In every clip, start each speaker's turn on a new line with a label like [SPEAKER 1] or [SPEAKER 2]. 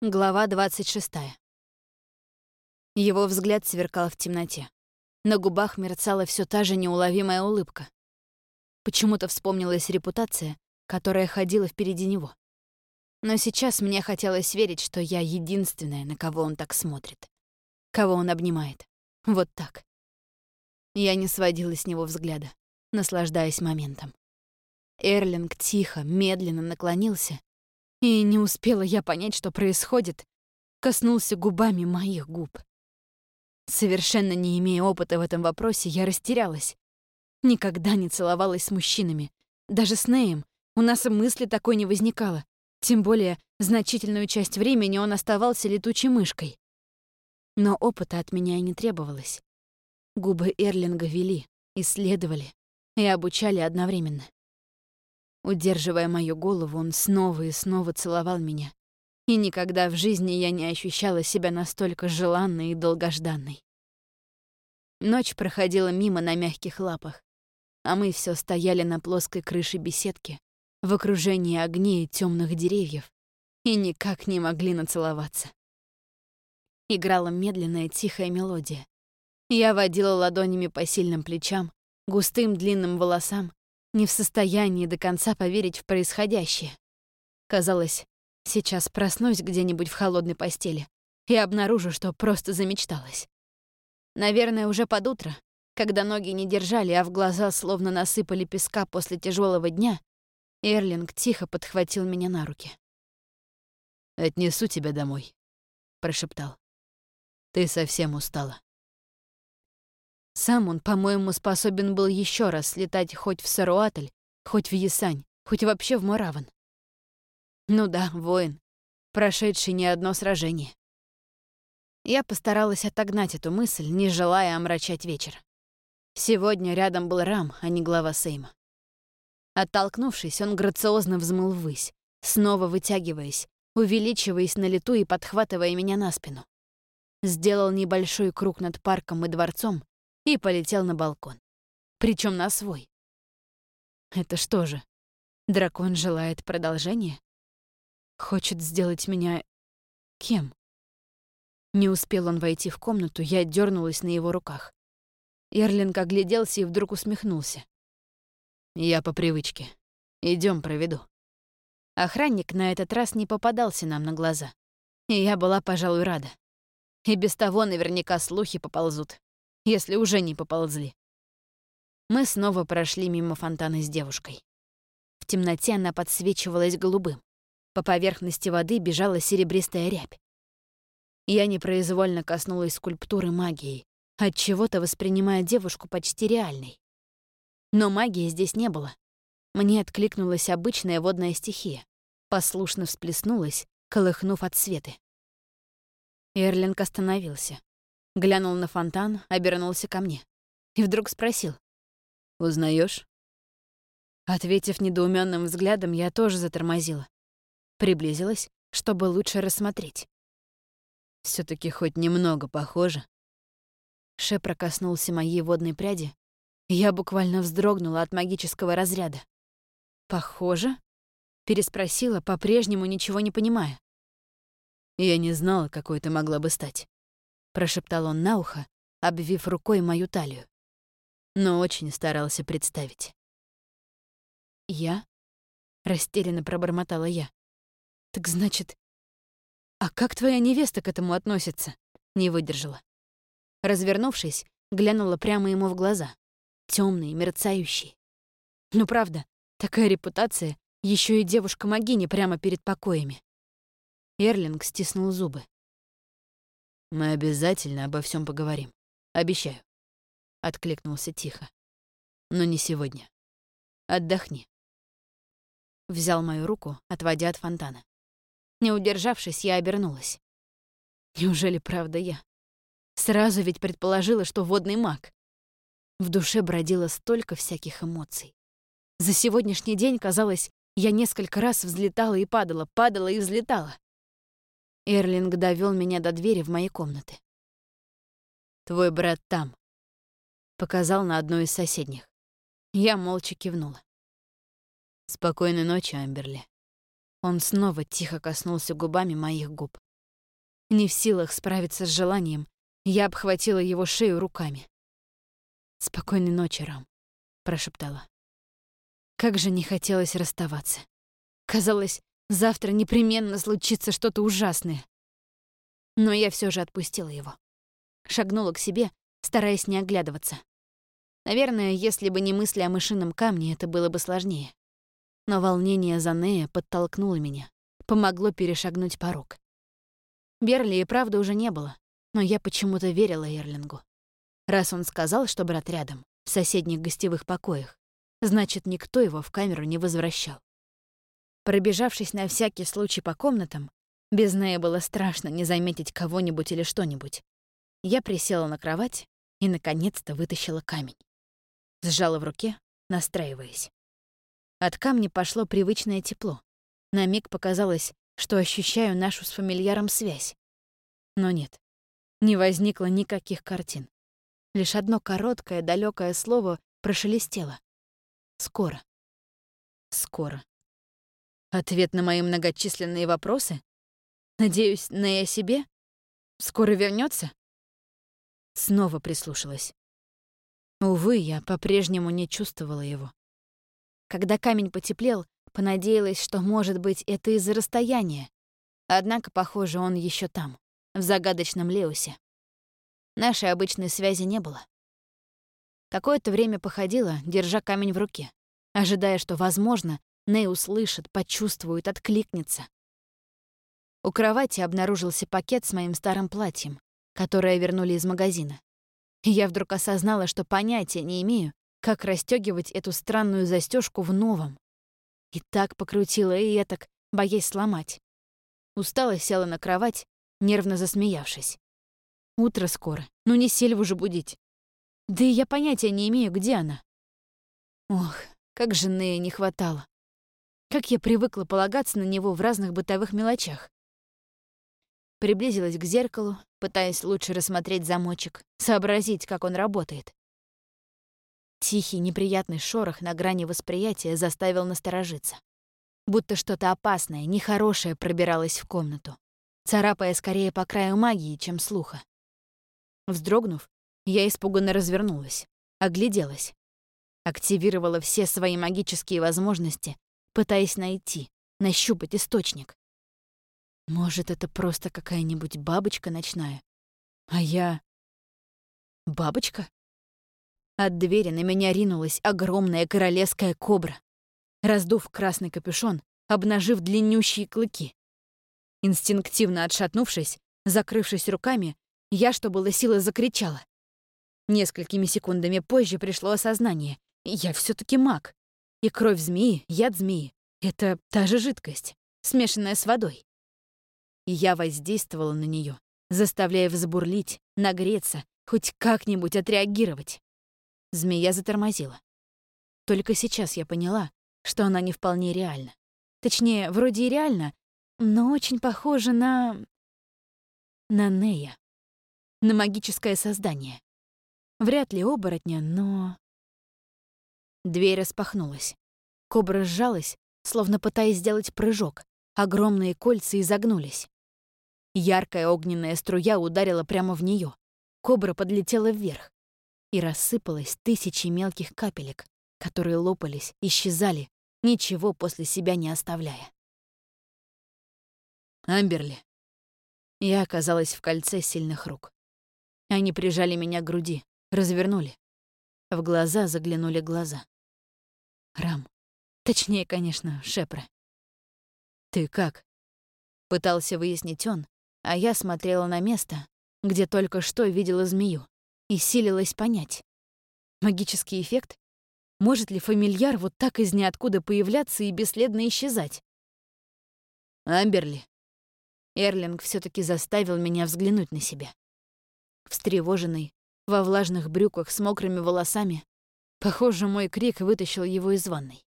[SPEAKER 1] Глава 26. Его взгляд сверкал в темноте. На губах мерцала все та же неуловимая улыбка. Почему-то вспомнилась репутация, которая ходила впереди него. Но сейчас мне хотелось верить, что я единственная, на кого он так смотрит. Кого он обнимает. Вот так. Я не сводила с него взгляда, наслаждаясь моментом. Эрлинг тихо, медленно наклонился и не успела я понять, что происходит, коснулся губами моих губ. Совершенно не имея опыта в этом вопросе, я растерялась. Никогда не целовалась с мужчинами. Даже с Неем у нас и мысли такой не возникало. Тем более, значительную часть времени он оставался летучей мышкой. Но опыта от меня и не требовалось. Губы Эрлинга вели, исследовали и обучали одновременно. Удерживая мою голову, он снова и снова целовал меня. И никогда в жизни я не ощущала себя настолько желанной и долгожданной. Ночь проходила мимо на мягких лапах, а мы все стояли на плоской крыше беседки, в окружении огней и темных деревьев, и никак не могли нацеловаться. Играла медленная тихая мелодия. Я водила ладонями по сильным плечам, густым длинным волосам, не в состоянии до конца поверить в происходящее. Казалось, сейчас проснусь где-нибудь в холодной постели и обнаружу, что просто замечталась. Наверное, уже под утро, когда ноги не держали, а в глаза словно насыпали песка после тяжелого дня, Эрлинг тихо подхватил меня на руки.
[SPEAKER 2] «Отнесу тебя домой», — прошептал. «Ты совсем устала».
[SPEAKER 1] Сам он, по-моему, способен был еще раз слетать хоть в Саруатль, хоть в Ясань, хоть вообще в Мораван. Ну да, воин, прошедший не одно сражение. Я постаралась отогнать эту мысль, не желая омрачать вечер. Сегодня рядом был Рам, а не глава Сейма. Оттолкнувшись, он грациозно взмыл ввысь, снова вытягиваясь, увеличиваясь на лету и подхватывая меня на спину. Сделал небольшой круг над парком и дворцом, и полетел на балкон. Причем на свой. Это что же, дракон желает продолжения? Хочет сделать меня... кем? Не успел он войти в комнату, я дернулась на его руках. Эрлинг огляделся и вдруг усмехнулся.
[SPEAKER 2] «Я по привычке. Идем, проведу».
[SPEAKER 1] Охранник на этот раз не попадался нам на глаза. И я была, пожалуй, рада. И без того наверняка слухи поползут если уже не поползли. Мы снова прошли мимо фонтана с девушкой. В темноте она подсвечивалась голубым. По поверхности воды бежала серебристая рябь. Я непроизвольно коснулась скульптуры магии, от чего то воспринимая девушку почти реальной. Но магии здесь не было. Мне откликнулась обычная водная стихия, послушно всплеснулась, колыхнув от светы. Эрлинг остановился. Глянул на фонтан, обернулся ко мне. И вдруг спросил.
[SPEAKER 2] «Узнаешь?
[SPEAKER 1] Ответив недоуменным взглядом, я тоже затормозила. Приблизилась, чтобы лучше рассмотреть.
[SPEAKER 2] все таки хоть немного похоже».
[SPEAKER 1] Ше прокоснулся моей водной пряди, и я буквально вздрогнула от магического разряда. «Похоже?» — переспросила, по-прежнему ничего не понимая.
[SPEAKER 2] «Я не знала, какой ты могла бы стать прошептал он на ухо, обвив рукой мою талию. Но очень старался представить.
[SPEAKER 1] «Я?» — растерянно пробормотала я. «Так значит...» «А как твоя невеста к этому относится?» — не выдержала. Развернувшись, глянула прямо ему в глаза. темные, мерцающие. Ну правда, такая репутация, еще и девушка-могиня прямо перед покоями. Эрлинг стиснул зубы.
[SPEAKER 2] Мы обязательно обо всем поговорим. Обещаю. Откликнулся тихо. Но не сегодня. Отдохни.
[SPEAKER 1] Взял мою руку, отводя от фонтана. Не удержавшись, я обернулась. Неужели правда я? Сразу ведь предположила, что водный маг. В душе бродило столько всяких эмоций. За сегодняшний день, казалось, я несколько раз взлетала и падала, падала и взлетала. Эрлинг довел меня до двери в моей комнаты.
[SPEAKER 2] «Твой брат там», — показал на одной из соседних.
[SPEAKER 1] Я молча кивнула.
[SPEAKER 2] «Спокойной ночи, Амберли».
[SPEAKER 1] Он снова тихо коснулся губами моих губ. Не в силах справиться с желанием, я обхватила его шею руками. «Спокойной ночи, Рам», — прошептала. Как же не хотелось расставаться. Казалось, завтра непременно случится что-то ужасное. Но я все же отпустила его. Шагнула к себе, стараясь не оглядываться. Наверное, если бы не мысли о мышином камне, это было бы сложнее. Но волнение за Нея подтолкнуло меня, помогло перешагнуть порог. Берли и правда уже не было, но я почему-то верила Эрлингу. Раз он сказал, что брат рядом, в соседних гостевых покоях, значит, никто его в камеру не возвращал. Пробежавшись на всякий случай по комнатам, без Нея было страшно не заметить кого-нибудь или что-нибудь. Я присела на кровать и, наконец-то, вытащила камень. Сжала в руке, настраиваясь. От камня пошло привычное тепло. На миг показалось, что ощущаю нашу с фамильяром связь. Но нет, не возникло никаких картин. Лишь одно короткое, далекое слово прошелестело. Скоро. Скоро. Ответ на мои многочисленные вопросы? Надеюсь, на я себе? Скоро вернется? Снова прислушалась. Увы, я по-прежнему не чувствовала его. Когда камень потеплел, понадеялась, что, может быть, это из-за расстояния. Однако, похоже, он еще там, в загадочном Леусе. Нашей обычной связи не было. Какое-то время походила, держа камень в руке, ожидая, что, возможно, Ней услышит, почувствует, откликнется. У кровати обнаружился пакет с моим старым платьем, которое вернули из магазина. И я вдруг осознала, что понятия не имею, как расстегивать эту странную застежку в новом. И так покрутила и этак, боясь сломать. Устала села на кровать, нервно засмеявшись. Утро скоро, ну не Сельву же будить. Да и я понятия не имею, где она. Ох, как же Нея не хватало. Как я привыкла полагаться на него в разных бытовых мелочах. Приблизилась к зеркалу, пытаясь лучше рассмотреть замочек, сообразить, как он работает. Тихий, неприятный шорох на грани восприятия заставил насторожиться. Будто что-то опасное, нехорошее пробиралось в комнату, царапая скорее по краю магии, чем слуха. Вздрогнув, я испуганно развернулась, огляделась. Активировала все свои магические возможности, пытаясь найти, нащупать источник. Может, это просто какая-нибудь бабочка ночная? А я... Бабочка? От двери на меня ринулась огромная королевская кобра, раздув красный капюшон, обнажив длиннющие клыки. Инстинктивно отшатнувшись, закрывшись руками, я, что было силы, закричала. Несколькими секундами позже пришло осознание. Я все таки маг. И кровь змеи, яд змеи — это та же жидкость, смешанная с водой и я воздействовала на нее, заставляя взбурлить, нагреться, хоть как-нибудь отреагировать. Змея затормозила. Только сейчас я поняла, что она не вполне реальна. Точнее, вроде и реальна, но очень похожа на... на Нея. На магическое создание. Вряд ли оборотня, но... Дверь распахнулась. Кобра сжалась, словно пытаясь сделать прыжок. Огромные кольца изогнулись. Яркая огненная струя ударила прямо в нее. Кобра подлетела вверх и рассыпалась тысячи мелких капелек, которые лопались, исчезали, ничего после себя не оставляя. Амберли. Я оказалась в кольце сильных рук. Они прижали меня к груди, развернули. В глаза заглянули глаза. Рам. Точнее, конечно, Шепре. «Ты как?» — пытался выяснить он, а я смотрела на место, где только что видела змею, и силилась понять. Магический эффект? Может ли фамильяр вот так из ниоткуда появляться и бесследно исчезать? Амберли. Эрлинг все таки заставил меня взглянуть на себя. Встревоженный, во влажных брюках с мокрыми волосами, похоже, мой крик вытащил его из ванной.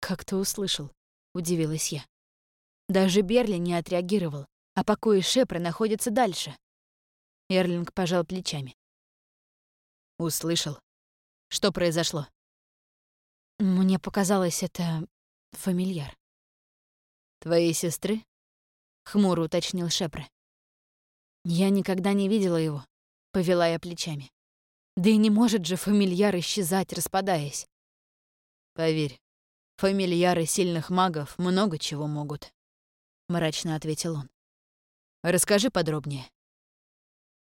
[SPEAKER 1] «Как ты услышал?» — удивилась я. Даже Берли не отреагировал, а покои Шепра находятся дальше. Эрлинг пожал плечами. Услышал. Что произошло? Мне показалось, это фамильяр. Твоей сестры? Хмуро уточнил Шепре. Я никогда не видела его, повела я плечами. Да и не может же фамильяр исчезать, распадаясь.
[SPEAKER 2] Поверь, фамильяры сильных магов много чего могут, мрачно ответил он. Расскажи подробнее.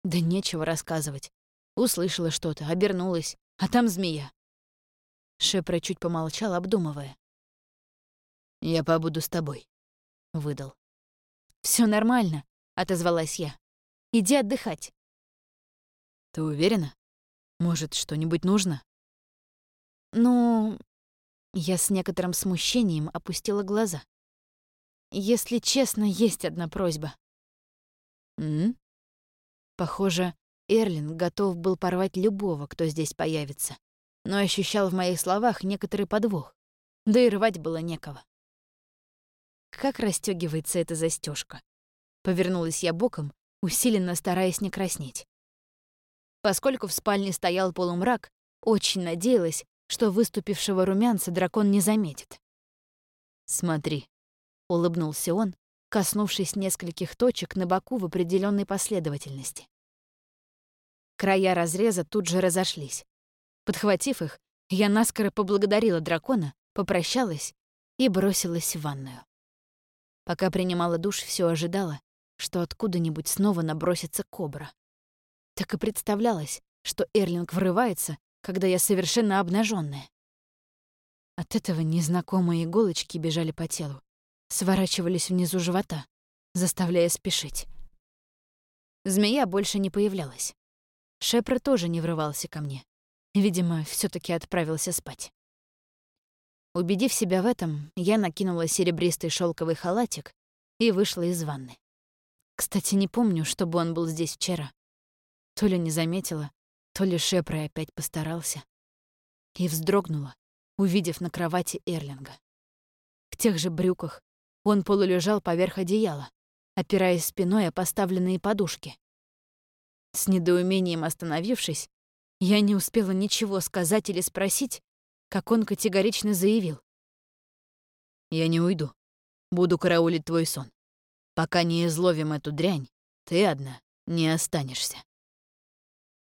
[SPEAKER 1] Да нечего рассказывать. Услышала что-то, обернулась, а там змея. Шепра чуть помолчал, обдумывая.
[SPEAKER 2] «Я побуду с тобой», — выдал.
[SPEAKER 1] Все нормально», — отозвалась я. «Иди отдыхать».
[SPEAKER 2] «Ты уверена? Может, что-нибудь нужно?»
[SPEAKER 1] «Ну...» Я с некоторым смущением опустила глаза. «Если честно, есть одна просьба».
[SPEAKER 2] «М?»,
[SPEAKER 1] Похоже, Эрлин готов был порвать любого, кто здесь появится, но ощущал в моих словах некоторый подвох, да и рвать было некого. Как расстёгивается эта застежка? Повернулась я боком, усиленно стараясь не краснеть. Поскольку в спальне стоял полумрак, очень надеялась, что выступившего румянца дракон не заметит.
[SPEAKER 2] «Смотри», — улыбнулся он, коснувшись нескольких точек на боку в определенной последовательности.
[SPEAKER 1] Края разреза тут же разошлись. Подхватив их, я наскоро поблагодарила дракона, попрощалась и бросилась в ванную. Пока принимала душ, все ожидала, что откуда-нибудь снова набросится кобра. Так и представлялось, что Эрлинг врывается, когда я совершенно обнаженная. От этого незнакомые иголочки бежали по телу, сворачивались внизу живота, заставляя спешить. Змея больше не появлялась. Шепра тоже не врывался ко мне. Видимо, все таки отправился спать. Убедив себя в этом, я накинула серебристый шелковый халатик и вышла из ванны. Кстати, не помню, чтобы он был здесь вчера. То ли не заметила, то ли Шепра опять постарался. И вздрогнула, увидев на кровати Эрлинга. В тех же брюках он полулежал поверх одеяла, опираясь спиной о поставленные подушки. С недоумением остановившись, я не успела ничего сказать или спросить, как он категорично заявил.
[SPEAKER 2] «Я не уйду. Буду караулить твой сон. Пока не изловим эту дрянь, ты одна не останешься».